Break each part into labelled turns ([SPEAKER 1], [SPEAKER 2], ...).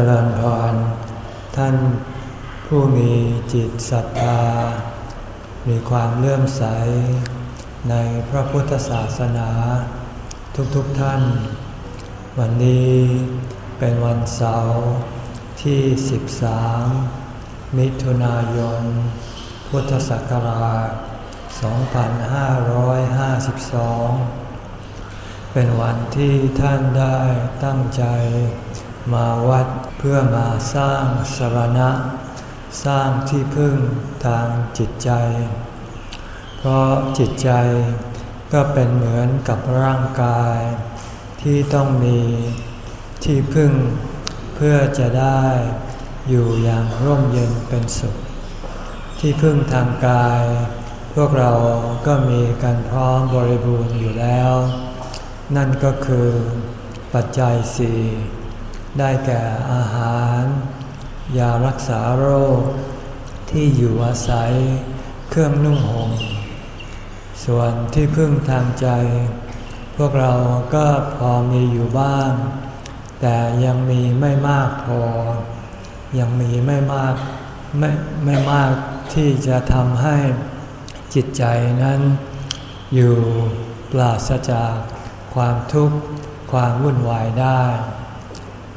[SPEAKER 1] จริญพร ท่านผู้มีจิตศรัทธา มีความเลื่อมใส ในพระพุทธศาสนา ทุกๆทท่าน วันนี้เป็นวันเสาร์ที่ 13 มิถุนายน พุทธศักราช 2552 เป็นวันที่ท่านได้ตั้งใจมาวัด เพื่อมาสร้างสรณะ สร้างที่พึ่งทางจิตใจ เพราะจิตใจก็เป็นเหมือนกับร่างกาย ที่ต้องมีที่พึ่ง เพื่อจะได้อยู่อย่างร่มเย็นเป็นสุข ที่พึ่งทางกาย พวกเราก็มีกันพร้อมบริบูรณ์อยู่แล้ว นั่นก็คือปัจจัยสี่ ได้แก่อาหาร ยารักษาโรค ที่อยู่อาศัย เครื่องนุ่งห่ม ส่วนที่พึ่งทางใจ พวกเราก็พอมีอยู่บ้าง แต่ยังมีไม่มากพอ ยังมีไม่มากไม่ไม่มากที่จะทำให้จิตใจนั้น อยู่ปราศจากความทุกข์ความวุ่นวายได้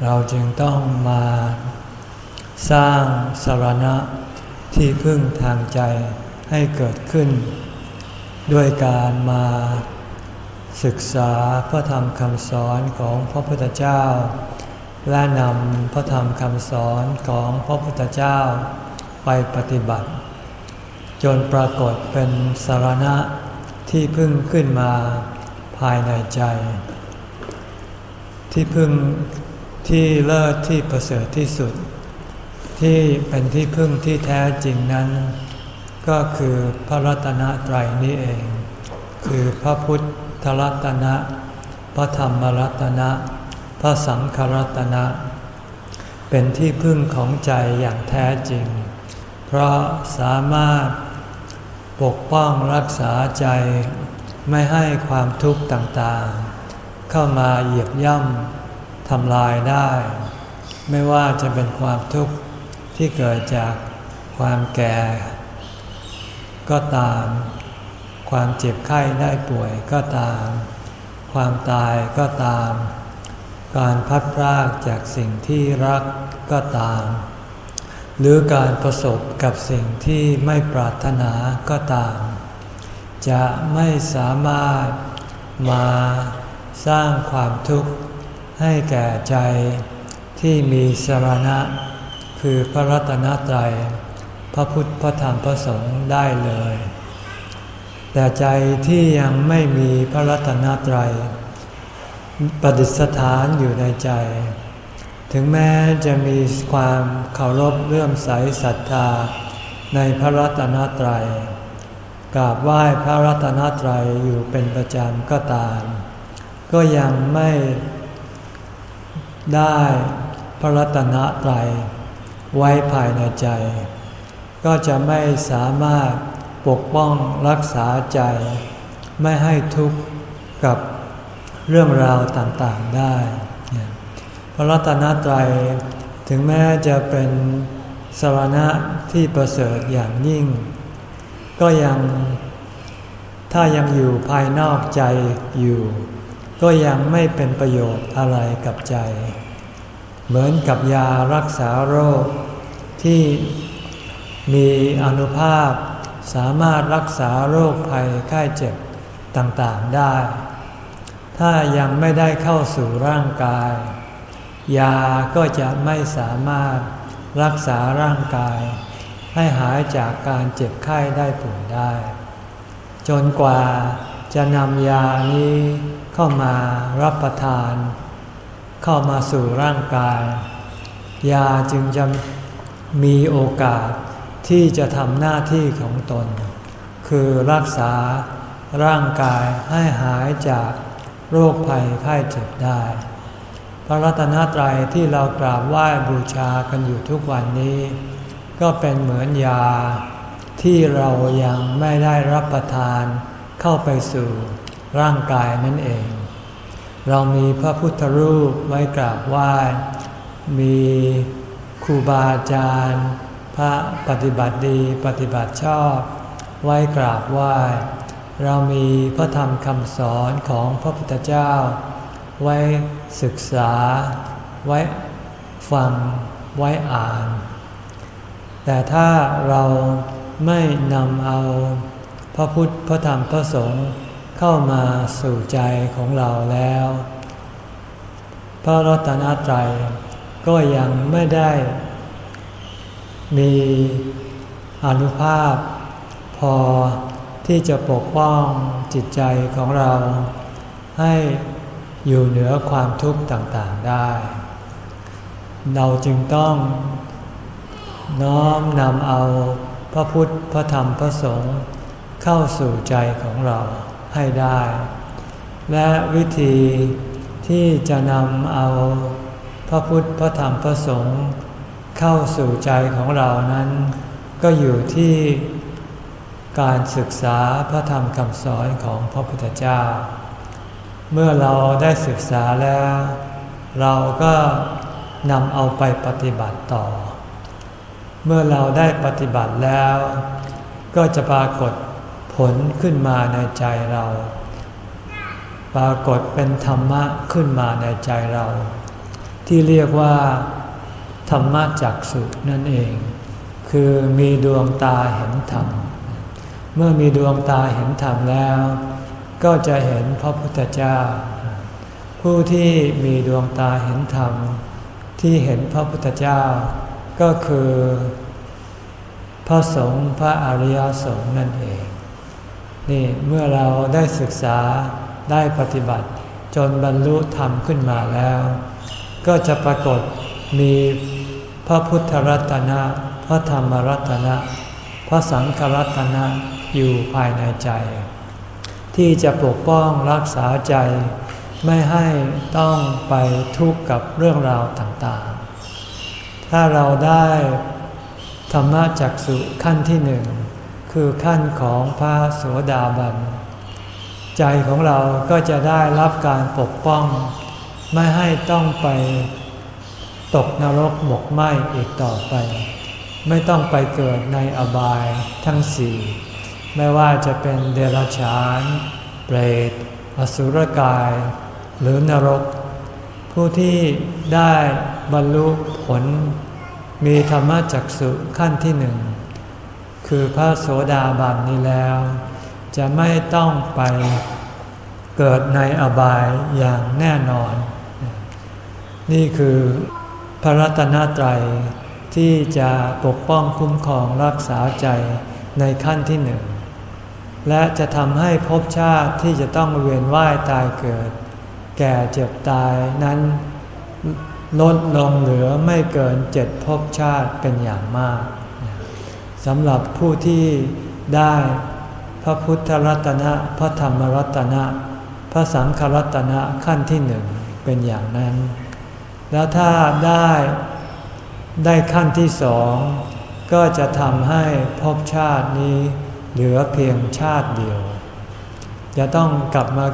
[SPEAKER 1] เราจึงต้องมา สร้างสารณะที่พึ่งทางใจให้เกิดขึ้น ด้วยการมาศึกษาพระธรรมคำสอนของพระพุทธเจ้า และนำพระธรรมคำสอนของพระพุทธเจ้าไปปฏิบัติ จนปรากฏเป็นสารณะที่พึ่งขึ้นมาภายในใจ ที่พึ่ง ที่เลิศที่ประเสริฐที่สุด ที่เป็นที่พึ่งที่แท้จริงนั้น ก็คือพระรัตนตรัยนี้เอง คือพระพุทธรัตนะ พระธรรมรัตนะ พระสังฆรัตนะ เป็นที่พึ่งของใจอย่างแท้จริง เพราะสามารถปกป้องรักษาใจไม่ให้ความทุกข์ต่างๆ เข้ามาเหยียบย่ำ ทำลายได้ ไม่ว่าจะเป็นความทุกข์ที่เกิดจากความแก่ ก็ตาม ความเจ็บไข้ได้ป่วยก็ตาม ความตายก็ตาม การพัดพรากจากสิ่งที่รักก็ตาม หรือการประสบกับสิ่งที่ไม่ปรารถนาก็ตาม จะไม่สามารถมาสร้างความทุกข์ ให้แก่ใจที่มีสรณะ คือพระรัตนตรัยพระพุทธพระธรรมพระสงฆ์ได้เลย แต่ใจที่ยังไม่มีพระรัตนตรัยประดิษฐานอยู่ในใจ ถึงแม้จะมีความเคารพเลื่อมใสศรัทธาในพระรัตนตรัยกราบไหว้พระรัตนตรัยอยู่เป็นประจำก็ตาม ก็ยังไม่ ได้พระรัตนตรัยไว้ภายในใจ ก็จะไม่สามารถปกป้องรักษาใจ ไม่ให้ทุกข์กับเรื่องราวต่างๆได้ พระรัตนตรัยถึงแม้จะเป็นสรณะที่ประเสริฐอย่างยิ่ง ก็ยังถ้ายังอยู่ภายนอกใจอยู่ ก็ยังไม่เป็นประโยชน์อะไรกับใจ เหมือนกับยารักษาโรค ที่มีอนุภาพสามารถรักษาโรคภัยไข้เจ็บต่างๆได้ ถ้ายังไม่ได้เข้าสู่ร่างกาย ยาก็จะไม่สามารถรักษาร่างกาย ให้หายจากการเจ็บไข้ได้ป่วยได้ จนกว่า จะนำยานี้เข้ามารับประทาน เข้ามาสู่ร่างกาย ยาจึงจะมีโอกาสที่จะทำหน้าที่ของตน คือรักษาร่างกายให้หายจากโรคภัยไข้เจ็บได้ พระรัตนตรัยที่เรากราบไหว้บูชากันอยู่ทุกวันนี้ ก็เป็นเหมือนยาที่เรายังไม่ได้รับประทาน เข้าไปสู่ร่างกายนั่นเอง เรามีพระพุทธรูปไว้กราบไหว้ มีครูบาอาจารย์ พระปฏิบัติดีปฏิบัติชอบ ไว้กราบไหว้ เรามีพระธรรมคำสอนของพระพุทธเจ้า ไว้ศึกษา ไว้ฟัง ไว้อ่าน แต่ถ้าเราไม่นำเอา พระพุทธพระธรรมพระสงฆ์เข้ามาสู่ใจของเราแล้ว พระรัตนตรัยก็ยังไม่ได้ มีอนุภาพ พอที่จะปกป้องจิตใจของเรา ให้อยู่เหนือความทุกข์ต่างๆได้ เราจึงต้องน้อมนำเอาพระพุทธ พระธรรม พระสงฆ์ เข้าสู่ใจของเราให้ได้ และวิธีที่จะนำเอาพระพุทธพระธรรมพระสงฆ์เข้าสู่ใจของเรานั้น ก็อยู่ที่การศึกษาพระธรรมคำสอนของพระพุทธเจ้า เมื่อเราได้ศึกษาแล้ว เราก็นำเอาไปปฏิบัติต่อ เมื่อเราได้ปฏิบัติแล้ว ก็จะปรากฏ ผลขึ้นมาในใจเรา ปรากฏเป็นธรรมะขึ้นมาในใจเรา ที่เรียกว่า ธรรมะจักสุนั่นเอง คือมีดวงตาเห็นธรรม เมื่อมีดวงตาเห็นธรรมแล้ว ก็จะเห็นพระพุทธเจ้า ผู้ที่มีดวงตาเห็นธรรม ที่เห็นพระพุทธเจ้า ก็คือ พระสงฆ์พระอริยสงฆ์นั่นเอง นี่เมื่อเราได้ศึกษาได้ปฏิบัติ จนบรรลุธรรมขึ้นมาแล้ว ก็จะปรากฏมีพระพุทธรัตนะ พระธรรมรัตนะ พระสังฆรัตนะอยู่ภายในใจ ที่จะปกป้องรักษาใจ ไม่ให้ต้องไปทุกข์กับเรื่องราวต่างๆ ถ้าเราได้ธรรมจักสุขั้นที่หนึ่ง คือขั้นของพระโสดาบัน ใจของเราก็จะได้รับการปกป้อง ไม่ให้ต้องไปตกนรกหมกไหม้อีกต่อไป ไม่ต้องไปเกิดในอบายทั้งสี่ ไม่ว่าจะเป็นเดรัจฉาน เปรต อสุรกาย หรือนรก ผู้ที่ได้บรรลุผล มีธรรมจักสุขั้นที่หนึ่ง คือพระโสดาบันนี้แล้ว จะไม่ต้องไปเกิดในอบายอย่างแน่นอน นี่คือพระรัตนตรัยที่จะปกป้องคุ้มครองรักษาใจในขั้นที่หนึ่ง และจะทำให้ภพชาติที่จะต้องเวียนว่ายตายเกิด แก่เจ็บตายนั้นลดลงเหลือไม่เกินเจ็ดภพชาติเป็นอย่างมาก สำหรับผู้ที่ได้พระพุทธรัตนะ พระธรรมรัตนะ พระสังฆรัตนะขั้นที่หนึ่งเป็นอย่างนั้น แล้วถ้าได้ได้ขั้นที่สองก็จะทำให้ภพชาตินี้เหลือเพียงชาติเดียว จะต้องกลับมา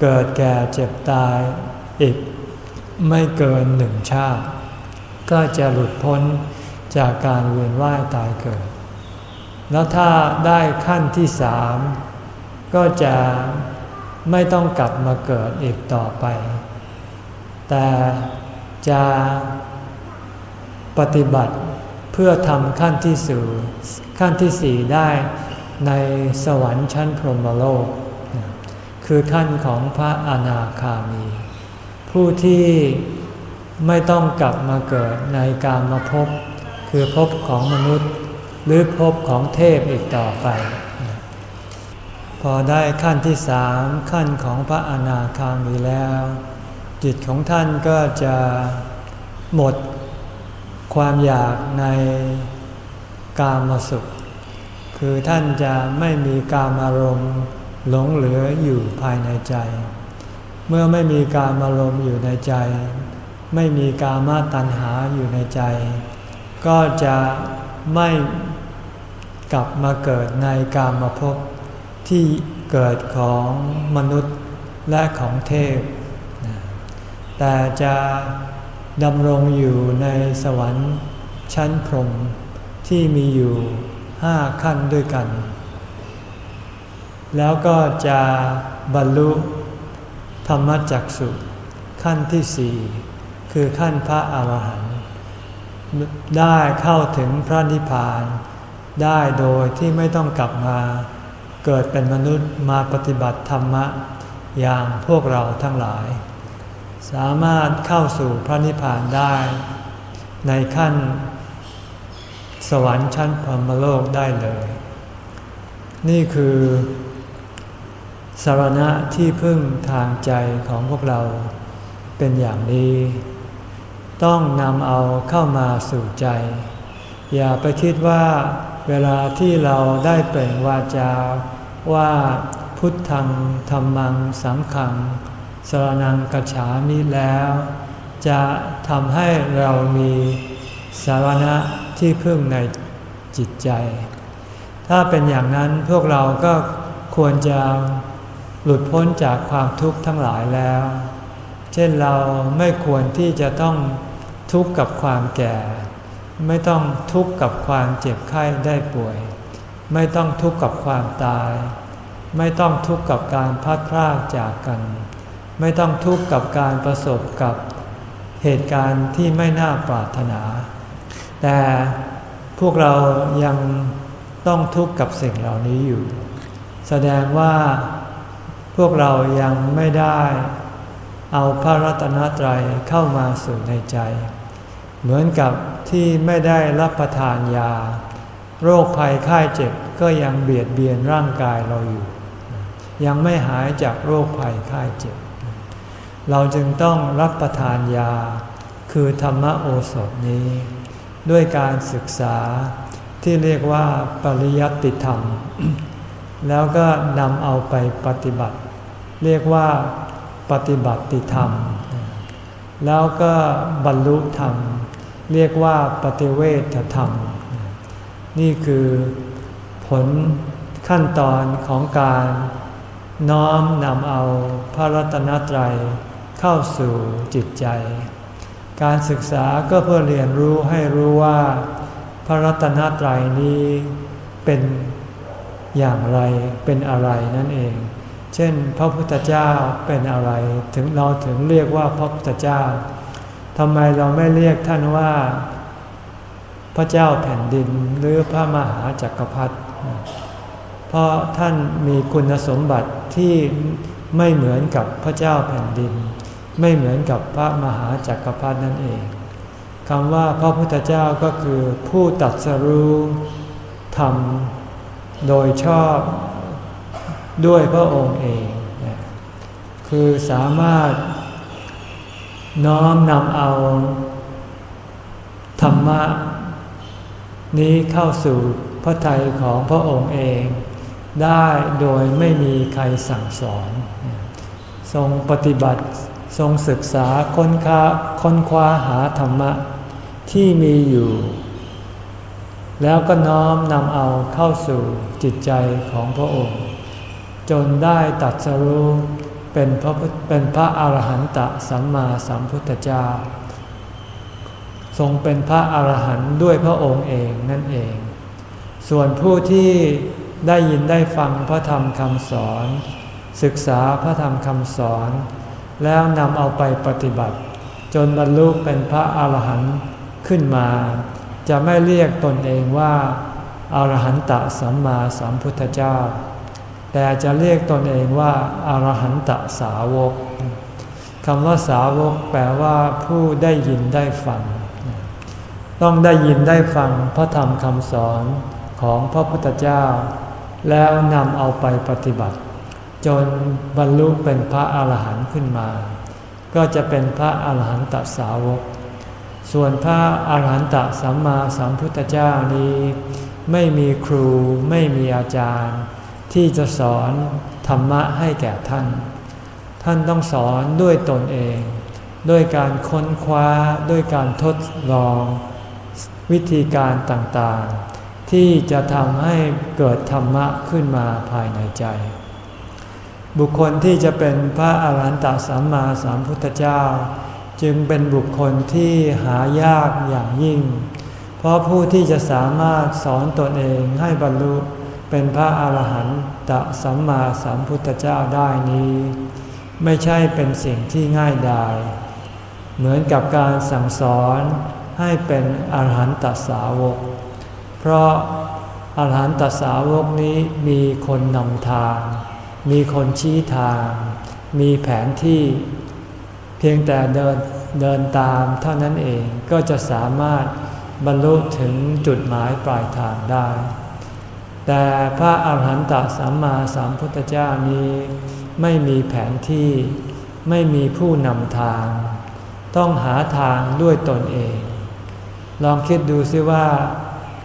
[SPEAKER 1] เกิดแก่เจ็บตายอีกไม่เกินหนึ่งชาติ ก็จะหลุดพ้นจากการเวียนว่ายตายเกิด แล้วถ้าได้ขั้นที่สามก็จะไม่ต้องกลับมาเกิดอีกต่อไป แต่จะปฏิบัติเพื่อทำขั้นที่สูขั้นที่สี่ได้ในสวรรค์ชั้นพรหมโลก คือขั้นของพระอนาคามี ผู้ที่ไม่ต้องกลับมาเกิดในการมาพบคือพบของมนุษย์ หรือภพของเทพอีกต่อไป พอได้ขั้นที่สามขั้นของพระอนาคามีแล้ว จิตของท่านก็จะหมดความอยากในกามสุข คือท่านจะไม่มีกามอารมณ์หลงเหลืออยู่ภายในใจ เมื่อไม่มีกามอารมณ์อยู่ในใจ ไม่มีกามาตัณหาอยู่ในใจ ก็จะไม่ กลับมาเกิดในกามมาพที่เกิดของมนุษย์และของเทพ แต่จะดำรงอยู่ในสวรรค์ชั้นพรหมที่มีอยู่ห้าขั้นด้วยกัน แล้วก็จะบรรลุธรรมจักสุขั้นที่สี่คือขั้นพระอาหารหันต์ได้เข้าถึงพระนิพพาน ได้โดยที่ไม่ต้องกลับมา เกิดเป็นมนุษย์มาปฏิบัติธรรมะ อย่างพวกเราทั้งหลาย สามารถเข้าสู่พระนิพพานได้ ในขั้น สวรรค์ชั้นพรหมโลกได้เลย นี่คือสารณะที่พึ่งทางใจของพวกเราเป็นอย่างนี้ ต้องนำเอาเข้ามาสู่ใจ อย่าไปคิดว่า เวลาที่เราได้เปล่งวาจาว่าพุทธังธรรมังสังขังสรนังกัจฉามิแล้ว จะทำให้เรามีสารณะที่พึ่งในจิตใจ ถ้าเป็นอย่างนั้นพวกเราก็ควรจะหลุดพ้นจากความทุกข์ทั้งหลายแล้ว เช่นเราไม่ควรที่จะต้องทุกข์กับความแก่ ไม่ต้องทุกข์กับความเจ็บไข้ได้ป่วย ไม่ต้องทุกข์กับความตาย ไม่ต้องทุกข์กับการพัดพรากจากกัน ไม่ต้องทุกข์กับการประสบกับเหตุการณ์ที่ไม่น่าปรารถนา แต่พวกเรายังต้องทุกข์กับสิ่งเหล่านี้อยู่ แสดงว่าพวกเรายังไม่ได้เอาพระรัตนตรัยเข้ามาสู่ในใจ เหมือนกับ ที่ไม่ได้รับประทานยา โรคภัยไข้เจ็บก็ยังเบียดเบียนร่างกายเราอยู่ ยังไม่หายจากโรคภัยไข้เจ็บ เราจึงต้องรับประทานยา คือธรรมโอสถนี้ ด้วยการศึกษาที่เรียกว่าปริยัติธรรม แล้วก็นำเอาไปปฏิบัติ เรียกว่าปฏิบัติธรรม แล้วก็บรรลุธรรม เรียกว่าปฏิเวทธรรม นี่คือผลขั้นตอนของการน้อมนำเอาพระรัตนตรัยเข้าสู่จิตใจ การศึกษาก็เพื่อเรียนรู้ให้รู้ว่า พระรัตนตรัยนี้เป็นอย่างไรเป็นอะไรนั่นเอง เช่น พระพุทธเจ้าเป็นอะไรถึงเราถึงเรียกว่าพระพุทธเจ้า ทำไมเราไม่เรียกท่านว่า พระเจ้าแผ่นดินหรือพระมหาจักรพรรดิเพราะท่านมีคุณสมบัติที่ไม่เหมือนกับพระเจ้าแผ่นดิน ไม่เหมือนกับพระมหาจักรพรรดินั่นเองคำว่าพระพุทธเจ้าก็คือผู้ตัดสรู้ธรรมโดยชอบด้วยพระองค์เอง คือสามารถ น้อมนำเอาธรรมะ นี้เข้าสู่พระทัยของพระองค์เอง ได้โดยไม่มีใครสั่งสอน ทรงปฏิบัติทรงศึกษาค้นค้าค้นคว้าหาธรรมะ ที่มีอยู่ แล้วก็น้อมนำเอาเข้าสู่จิตใจของพระองค์ จนได้ตัดสรู้ เป็นพระเป็นพระอาหารหันตสัมมาสัมพุทธเจ้า ทรงเป็นพระอาหารหันต์ด้วยพระองค์เองนั่นเอง ส่วนผู้ที่ได้ยินได้ฟังพระธรรมคำสอน ศึกษาพระธรรมคำสอน แล้วนำเอาไปปฏิบัติ จนบรรลุเป็นพระอาหารหันต์ขึ้นมา จะไม่เรียกตนเองว่าอาหารหันตสัมมาสัมพุทธเจ้า แต่จะเรียกตนเองว่าอารหันตสาวกคำว่าสาวกแปลว่าผู้ได้ยินได้ฟัง ต้องได้ยินได้ฟังพระธรรมคำสอนของพระพุทธเจ้า แล้วนำเอาไปปฏิบัติ จนบรรลุเป็นพระอาหารหันต์ขึ้นมา ก็จะเป็นพระอาหารหันตสาวก ส่วนพระอาหารหันตสัมมาสัมพุทธเจ้านี้ ไม่มีครูไม่มีอาจารย์ ที่จะสอนธรรมะให้แก่ท่าน ท่านต้องสอนด้วยตนเอง ด้วยการค้นคว้าด้วยการทดลอง วิธีการต่างๆ ที่จะทำให้เกิดธรรมะขึ้นมาภายในใจ บุคคลที่จะเป็นพระอาหารหันตสัมมาสัมพุทธเจ้า จึงเป็นบุคคลที่หายากอย่างยิ่ง เพราะผู้ที่จะสามารถสอนตนเองให้บรรลุ เป็นพระอาหารหันตสัมมาสัมพุทธเจ้าได้นี้ ไม่ใช่เป็นสิ่งที่ง่ายดาย เหมือนกับการสั่งสอนให้เป็นอรหันตสาวก เพราะอรหันตสาวกนี้มีคนนำทาง มีคนชี้ทาง มีแผนที่ เพียงแต่เดินเดินตามเท่านั้นเองก็จะสามารถบรรลุถึงจุดหมายปลายทางได้ แต่พระอาหารหันตสัมมาสัมพุทธเจ้านี้ไม่มีแผนที่ไม่มีผู้นำทาง ต้องหาทางด้วยตนเอง ลองคิดดูซิว่า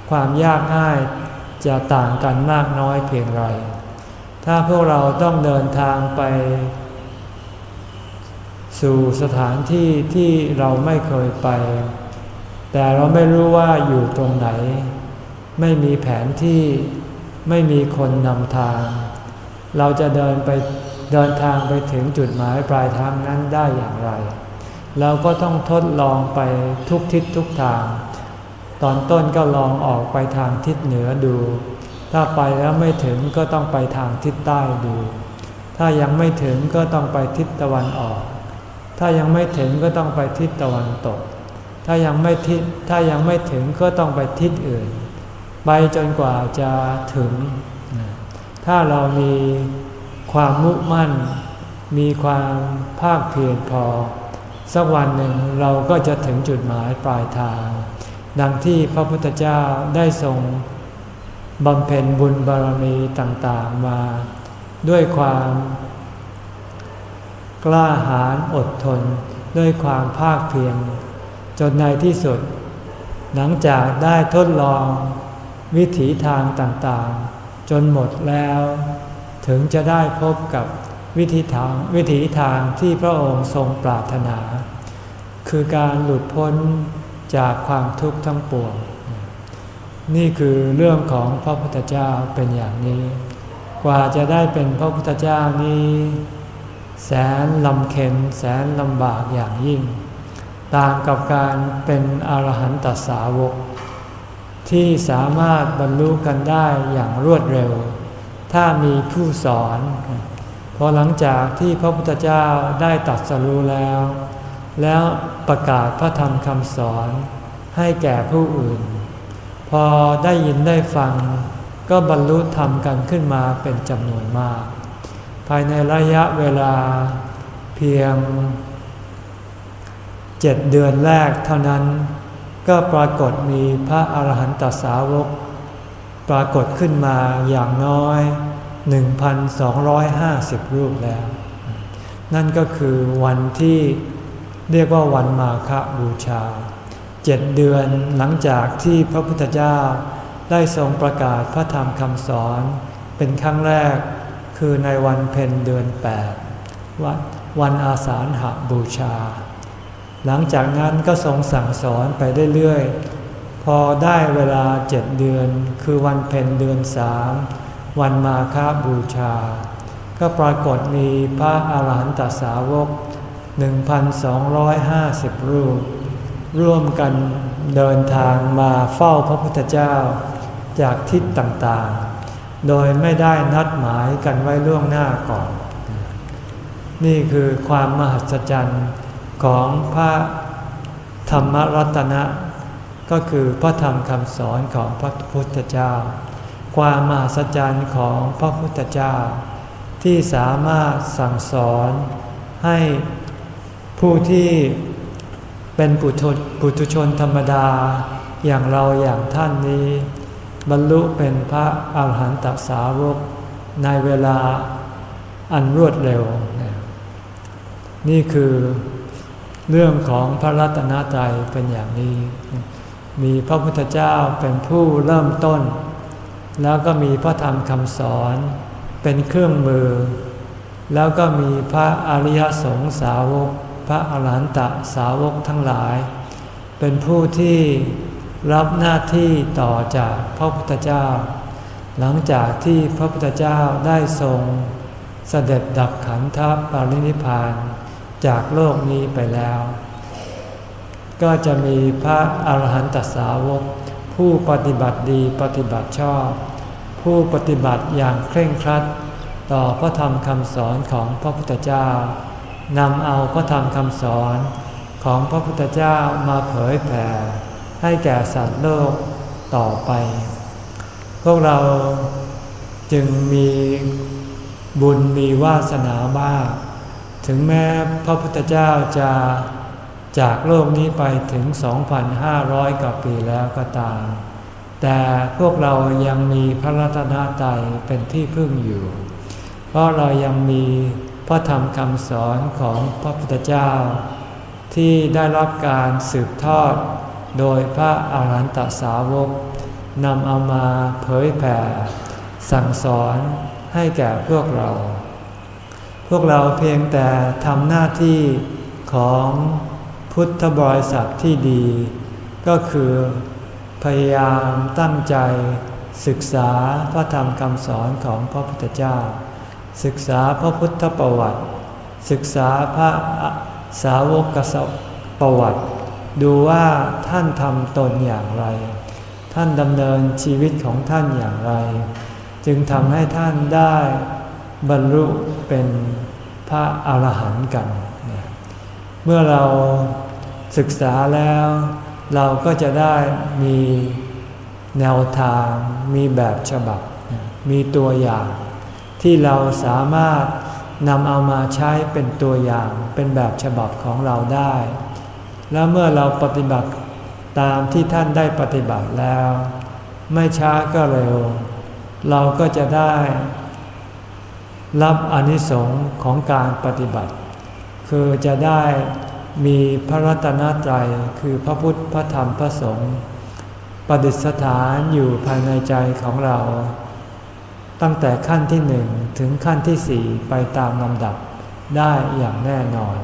[SPEAKER 1] ความยากง่ายจะต่างกันมากน้อยเพียงไร ถ้าพวกเราต้องเดินทางไป สู่สถานที่ที่เราไม่เคยไป แต่เราไม่รู้ว่าอยู่ตรงไหน ไม่มีแผนที่ ไม่มีคนนำทาง เราจะเดินไปเดินทางไปถึงจุดหมายปลายทางนั้นได้อย่างไร เราก็ต้องทดลองไปทุกทิศทุกทาง ตอนต้นก็ลองออกไปทางทิศเหนือดู ถ้าไปแล้วไม่ถึงก็ต้องไปทางทิศใต้ดู ถ้ายังไม่ถึงก็ต้องไปทิศตะวันออก ถ้ายังไม่ถึงก็ต้องไปทิศตะวันตก ถ้ายังไม่ทิศถ้ายังไม่ถึงก็ต้องไปทิศอื่น ไปจนกว่าจะถึง ถ้าเรามีความมุ่งมั่น มีความภาคเพียรพอ สักวันหนึ่งเราก็จะถึงจุดหมายปลายทาง ดังที่พระพุทธเจ้าได้ทรงบำเพ็ญบุญบารมีต่างๆมา ด้วยความกล้าหาญอดทนด้วยความภาคเพียรจนในที่สุด หลังจากได้ทดลอง วิถีทางต่างๆ จนหมดแล้ว ถึงจะได้พบกับวิถีทางวิถีทางที่พระองค์ทรงปรารถนา คือการหลุดพ้นจากความทุกข์ทั้งปวง นี่คือเรื่องของพระพุทธเจ้าเป็นอย่างนี้ กว่าจะได้เป็นพระพุทธเจ้านี้ แสนลำเค็นแสนลำบากอย่างยิ่ง ต่างกับการเป็นอรหันตสาวก ที่สามารถบรรลุกันได้อย่างรวดเร็ว ถ้ามีผู้สอนพอหลังจากที่พระพุทธเจ้าได้ตัดสรู้แล้ว แล้วประกาศพระธรรมคำสอนให้แก่ผู้อื่น พอได้ยินได้ฟัง ก็บรรลุธรรมกันขึ้นมาเป็นจำนวนมาก ภายในระยะเวลาเพียงเจ็ดเดือนแรกเท่านั้น ก็ปรากฏมีพระอาหารหันตสาวก ปรากฏขึ้นมาอย่างน้อย 1,250 รูปแล้ว นั่นก็คือวันที่เรียกว่าวันมาฆบูชาเจ็ดเดือนหลังจากที่พระพุทธเจ้าได้ทรงประกาศพระธรรมคำสอน เป็นครั้งแรกคือในวันเพ็ญเดือนแปดวันวันอาสาฬหาบูชา หลังจากนั้นก็ทรงสั่งสอนไปเรื่อยๆ พอได้เวลาเจ็ดเดือน คือวันเพ็ญเดือนสามวันมาฆบูชา ก็ปรากฏมีพระอาหารหันตสาวก 1,250 รูป ร่วมกันเดินทางมาเฝ้าพระพุทธเจ้าจากทิศต่างๆ โดยไม่ได้นัดหมายกันไว้ล่วงหน้าก่อน นี่คือความมหัศจรรย์ ของพระธรรมรัตนะ ก็คือพระธรรมคำสอนของพระพุทธเจ้า ความมหัศจรรย์ของพระพุทธเจ้า ที่สามารถสั่งสอนให้ผู้ที่เป็นปุถุชนธรรมดาอย่างเราอย่างท่านนี้ บรรลุเป็นพระอาหารหันตสาวกในเวลาอันรวดเร็ว นี่คือ เรื่องของพระรัตนตรัยเป็นอย่างนี้ มีพระพุทธเจ้าเป็นผู้เริ่มต้น แล้วก็มีพระธรรมคำสอนเป็นเครื่องมือ แล้วก็มีพระอริยสงสาวก พระอรหันตสาวกทั้งหลาย เป็นผู้ที่รับหน้าที่ต่อจากพระพุทธเจ้า หลังจากที่พระพุทธเจ้าได้ทรงเสด็จดับขันธปรินิพาน จากโลกนี้ไปแล้ว ก็จะมีพระอาหารหันตสาวก ผู้ปฏิบัติดีปฏิบัติชอบ ผู้ปฏิบัติอย่างเคร่งครัด ต่อพระธรรมคำสอนของพระพุทธเจ้านำเอาพระธรรมคำสอนของพระพุทธเจ้ามาเผยแผ่ ให้แก่สัตว์โลกต่อไป พวกเราจึงมีบุญมีวาสนาบ้าง ถึงแม้พระพุทธเจ้าจะจากโลกนี้ไปถึง 2,500 กว่าปีแล้วก็ตาม แต่พวกเรายังมีพระรัตนตรัยเป็นที่พึ่งอยู่ เพราะเรายังมีพระธรรมคำสอนของพระพุทธเจ้า ที่ได้รับการสืบทอดโดยพระอาหารหันตสาวกนำเอามาเผยแผ่ สั่งสอนให้แก่พวกเรา พวกเราเพียงแต่ทำหน้าที่ของพุทธบริษัทที่ดี ก็คือพยายามตั้งใจศึกษาพระธรรมคำสอนของพระพุทธเจ้า ศึกษาพระพุทธประวัติ ศึกษาพระสาวกสประวัติ ดูว่าท่านทำตนอย่างไร ท่านดำเนินชีวิตของท่านอย่างไร จึงทำให้ท่านได้ บรรลุเป็นพระอรหันต์กัน เมื่อเราศึกษาแล้ว เราก็จะได้มีแนวทางมีแบบฉบับ มีตัวอย่าง ที่เราสามารถนำเอามาใช้เป็นตัวอย่างเป็นแบบฉบับของเราได้ แล้วเมื่อเราปฏิบัติตามที่ท่านได้ปฏิบัติแล้ว ไม่ช้าก็เร็ว เราก็จะได้ รับอนิสงค์ของการปฏิบัติ คือจะได้มีพระรัตนตรัยคือพระพุทธพระธรรมพระสงฆ์ประดิษฐานอยู่ภายในใจของเรา ตั้งแต่ขั้นที่หนึ่งถึงขั้นที่สี่ไปตามลำดับได้อย่างแน่นอน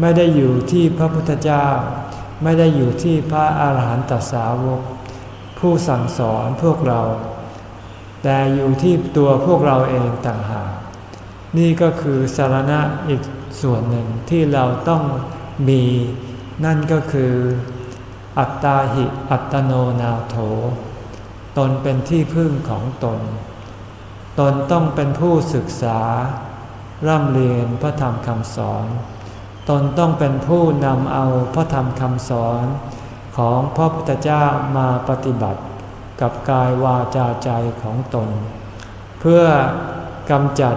[SPEAKER 1] ไม่ได้อยู่ที่พระพุทธเจ้า ไม่ได้อยู่ที่พระอาหารหันตสาวก ผู้สั่งสอนพวกเรา แต่อยู่ที่ตัวพวกเราเองต่างหาก นี่ก็คือสารณะอีกส่วนหนึ่งที่เราต้องมี นั่นก็คือ อัตตาหิอัตโนนาโถ ตนเป็นที่พึ่งของตน ตนต้องเป็นผู้ศึกษา ร่ำเรียนพระธรรมคำสอน ตนต้องเป็นผู้นำเอาพระธรรมคำสอนของพระพุทธเจ้ามาปฏิบัติ กับกายวาจาใจของตน เพื่อกำจัด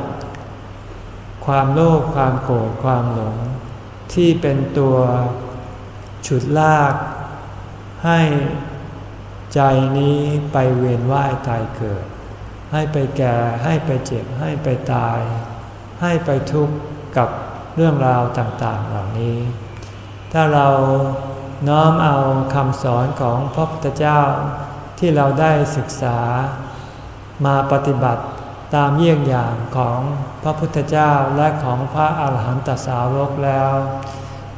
[SPEAKER 1] ความโลภความโกรธความหลง ที่เป็นตัวฉุดลากให้ใจนี้ไปเวียนว่ายตายเกิด ให้ไปแก่ให้ไปเจ็บให้ไปตาย ให้ไปทุกข์กับเรื่องราวต่างๆเหล่านี้ ถ้าเราน้อมเอาคำสอนของพระพุทธเจ้า ที่เราได้ศึกษามาปฏิบัติตามเยี่ยงอย่างของพระพุทธเจ้าและของพระอาหารหันตสาวกแล้ว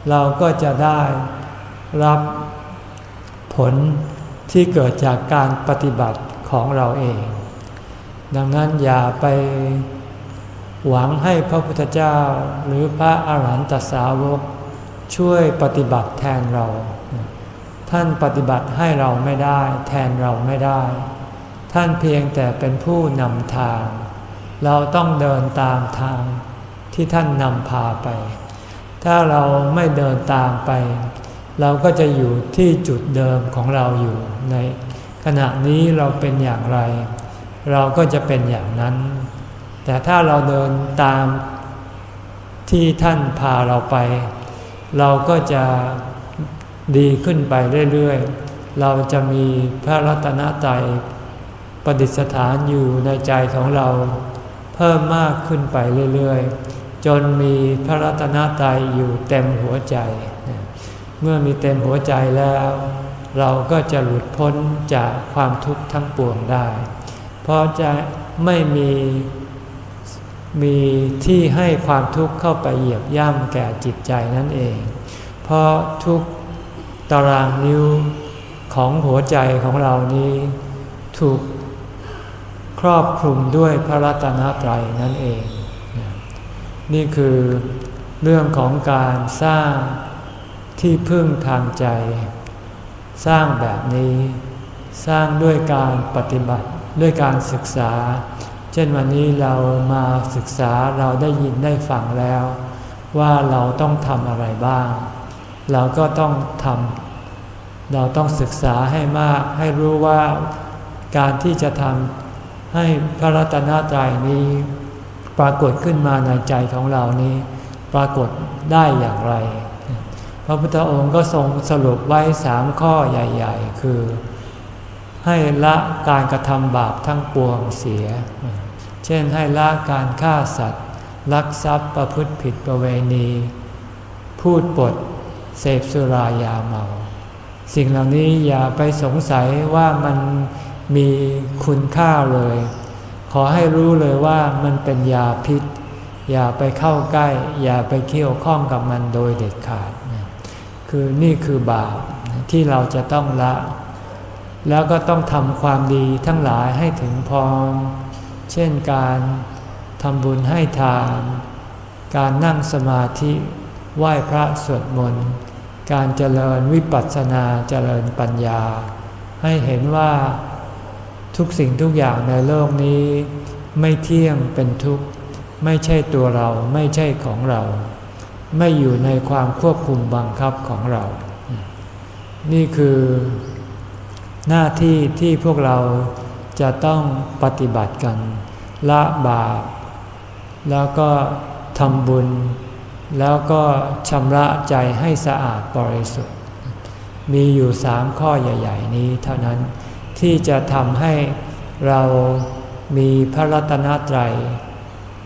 [SPEAKER 1] เราก็จะได้รับผลที่เกิดจากการปฏิบัติของเราเอง ดังนั้นอย่าไปหวังให้พระพุทธเจ้าหรือพระอาหารหันตสาวกช่วยปฏิบัติแทนเรา ท่านปฏิบัติให้เราไม่ได้ แทนเราไม่ได้ ท่านเพียงแต่เป็นผู้นำทาง เราต้องเดินตามทางที่ท่านนำพาไป ถ้าเราไม่เดินตามไป เราก็จะอยู่ที่จุดเดิมของเราอยู่ในขณะนี้เราเป็นอย่างไร เราก็จะเป็นอย่างนั้น แต่ถ้าเราเดินตามที่ท่านพาเราไป เราก็จะ ดีขึ้นไปเรื่อยๆ เราจะมีพระรัตนตรัยประดิษฐานอยู่ในใจของเรา เพิ่มมากขึ้นไปเรื่อยๆ จนมีพระรัตนตรัยอยู่เต็มหัวใจ เมื่อมีเต็มหัวใจแล้ว เราก็จะหลุดพ้นจากความทุกข์ทั้งปวงได้ เพราะจะไม่มีมีที่ให้ความทุกข์เข้าไปเหยียบย่ำแก่จิตใจนั่นเอง เพราะทุก ตารางนิ้วของหัวใจของเรานี้ถูกครอบคลุมด้วยพระรัตนตรัยนั่นเอง นี่คือเรื่องของการสร้างที่พึ่งทางใจ สร้างแบบนี้ สร้างด้วยการปฏิบัติด้วยการศึกษา เช่นวันนี้เรามาศึกษาเราได้ยินได้ฟังแล้ว ว่าเราต้องทำอะไรบ้าง เราก็ต้องทำเราต้องศึกษาให้มากให้รู้ว่าการที่จะทำให้พระรัตนตรัยนี้ ปรากฏขึ้นมาในใจของเรานี้ ปรากฏได้อย่างไร พระพุทธองค์ก็ทรงสรุปไว้สามข้อใหญ่ ๆ คือ ให้ละการกระทำบาปทั้งปวงเสีย เช่นให้ละการฆ่าสัตว์ ลักทรัพย์ประพฤติผิดประเวณี พูดปด เสพสุรายาเมา สิ่งเหล่านี้อย่าไปสงสัยว่ามันมีคุณค่าเลย ขอให้รู้เลยว่ามันเป็นยาพิษ อย่าไปเข้าใกล้ อย่าไปเกี่ยวข้องกับมันโดยเด็ดขาด คือนี่คือบาปที่เราจะต้องละ แล้วก็ต้องทำความดีทั้งหลายให้ถึงพร้อมเช่นการทำบุญให้ทาน การนั่งสมาธิ ไหว้พระสวดมนต์ การเจริญวิปัสสนาเจริญปัญญา ให้เห็นว่าทุกสิ่งทุกอย่างในโลกนี้ ไม่เที่ยงเป็นทุกข์ไม่ใช่ตัวเราไม่ใช่ของเรา ไม่อยู่ในความควบคุมบังคับของเรา นี่คือหน้าที่ที่พวกเราจะต้องปฏิบัติกัน ละบาปแล้วก็ทำบุญ แล้วก็ชำระใจให้สะอาดบริสุทธิ์ มีอยู่สามข้อใหญ่ ๆ นี้เท่านั้นที่จะทำให้เรามีพระรัตนตรัย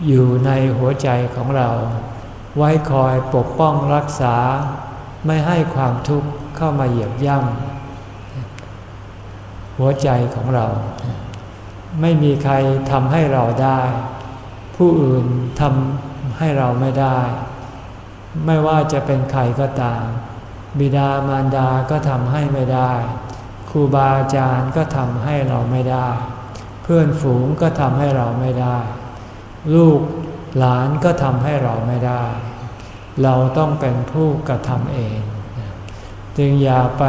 [SPEAKER 1] อยู่ในหัวใจของเรา ไว้คอยปกป้องรักษา ไม่ให้ความทุกข์เข้ามาเหยียบย่ำหัวใจของเรา ไม่มีใครทำให้เราได้ ผู้อื่นทำให้เราไม่ได้ ไม่ว่าจะเป็นใครก็ตาม บิดามารดาก็ทำให้ไม่ได้ ครูบาอาจารย์ก็ทำให้เราไม่ได้ เพื่อนฝูงก็ทำให้เราไม่ได้ ลูกหลานก็ทำให้เราไม่ได้ เราต้องเป็นผู้กระทำเอง จึงอย่าไป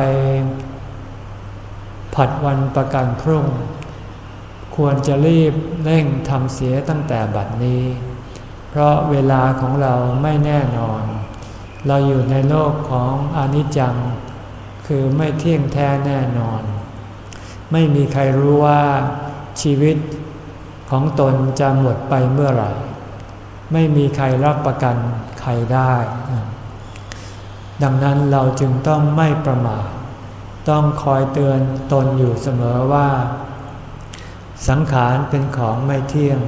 [SPEAKER 1] ผัดวันประกันพรุ่ง ควรจะรีบเร่งทำเสียตั้งแต่บัดนี้ เพราะเวลาของเราไม่แน่นอน เราอยู่ในโลกของอนิจจัง คือไม่เที่ยงแท้แน่นอน ไม่มีใครรู้ว่าชีวิตของตนจะหมดไปเมื่อไหร่ ไม่มีใครรับประกันใครได้ ดังนั้นเราจึงต้องไม่ประมาท ต้องคอยเตือนตนอยู่เสมอว่า สังขารเป็นของไม่เที่ยง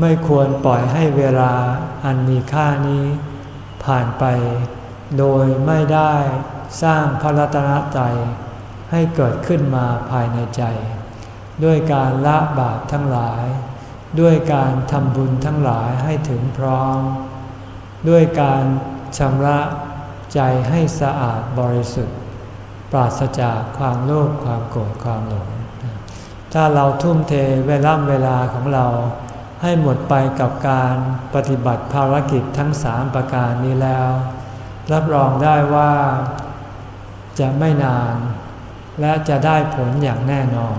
[SPEAKER 1] ไม่ควรปล่อยให้เวลาอันมีค่านี้ ผ่านไป โดยไม่ได้สร้างพระรัตนตรัยให้เกิดขึ้นมาภายในใจ ด้วยการละบาปทั้งหลาย ด้วยการทำบุญทั้งหลายให้ถึงพร้อม ด้วยการชำระใจให้สะอาดบริสุทธิ์ ปราศจากความโลภความโกรธความหลง ถ้าเราทุ่มเทเวลาเวลาของเรา ให้หมดไปกับการปฏิบัติภารกิจทั้งสามประการนี้แล้ว รับรองได้ว่าจะไม่นาน และจะได้ผลอย่างแน่นอน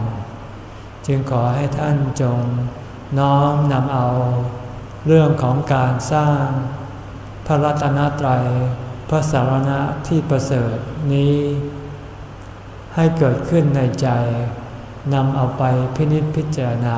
[SPEAKER 1] จึงขอให้ท่านจงน้อมนำเอา เรื่องของการสร้าง พระรัตนตรัยพระสารณะที่ประเสริฐนี้ ให้เกิดขึ้นในใจนำเอาไปพินิจพิจารณา